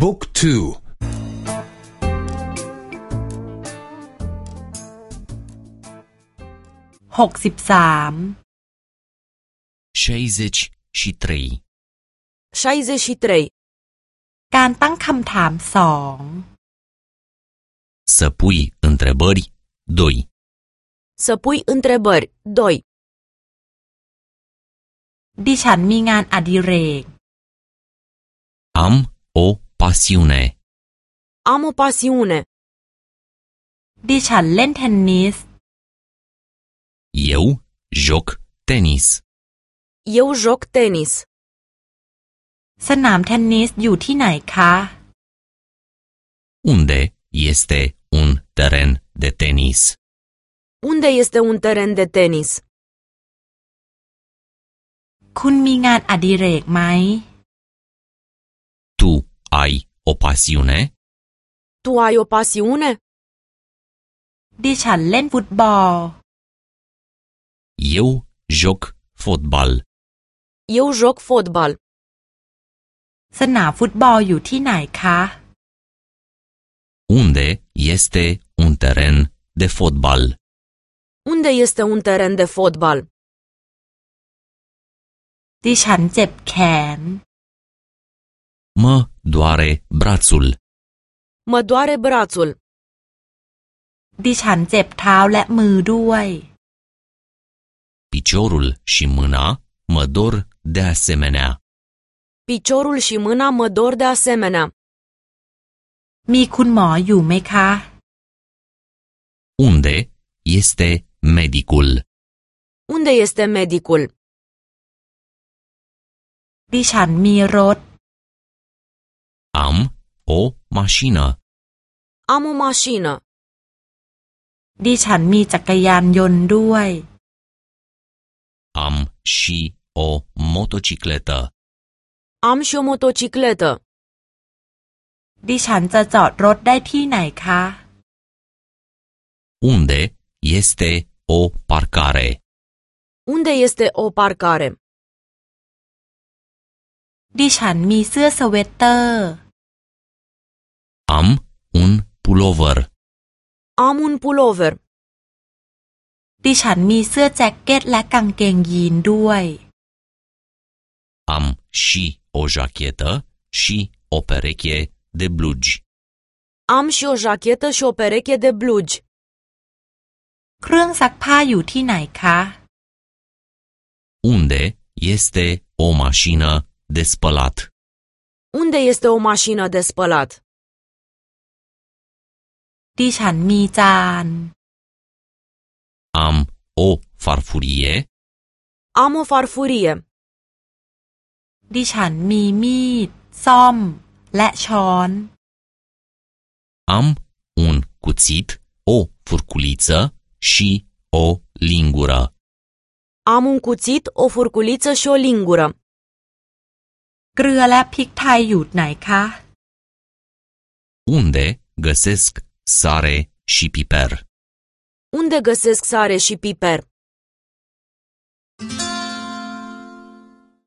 บุ๊กทูหกสิบสาม63 63. การตั้งคำถามสอง Să pui întrebări 2 Să pui întrebări. 2. ดิฉันมีงานอดิเรก Am o pasiune. Am o pasiune. ดิฉันเล่นเทนนิส Eu joc tenis. Eu joc tenis. สนามเทนนิสอยู่ที่ไหนคะ Unde este un teren de tenis? Unde este un teren de tenis? คุณมีงานอดิเรกไหม Tu ai o pasiune? Tu ai o pasiune? ดิฉันเล่นฟุตบอล Eu joc fotbal. Eu joc fotbal. สนามฟุตบอลอยู่ที่ไหนคะ Unde este un teren de fotbal? Unde este un teren de fotbal? ดิฉันเจ็บแขน Mă doare brațul. Mă doare brațul. ดิฉันเจ็บเท้าและมือด้วย Piciorul și mâna mă dor de asemenea. Piciorul și mâna mă dor de asemenea. มีคุณหมออยู่ไหมคะ Unde este medicul? Unde este medicul? ดิฉันมีรถ Am o mașină. Am o mașină. ดิฉันมีจักรยานยนต์ด้วย Am și o motocicletă. Am și o motocicletă. ดิฉันจะจอดรถได้ที่ไหนคะ Unde este o parcare? Unde este o parcare? ดิฉันมีเสื้อสเวตเตอร์ Am un pulover. Am un pulover. ดิฉันมีเสื้อแจ็คเก็ตและกางเกงยีนด้วย Am și o jachetă și o pereche de blugi. Am și o jachetă și o pereche de blugi. เครื่องซักผ้าอยู่ที่ไหนคะ Unde este o mașină de spălat? Unde este o mașină de spălat? ดิฉันมีจาน Am o farfurie. Am o farfurie. ดิฉันมีมีด ซ่อม และช้อน Am un cuțit, o furculiță și o lingură. Am un cuțit, o furculiță și o lingură. เกลือและพริกไทยอยู่ไหนคะ Unde găsesc sare și piper? Unde găsesc sare și piper?